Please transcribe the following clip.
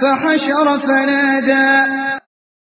فحشر فنادى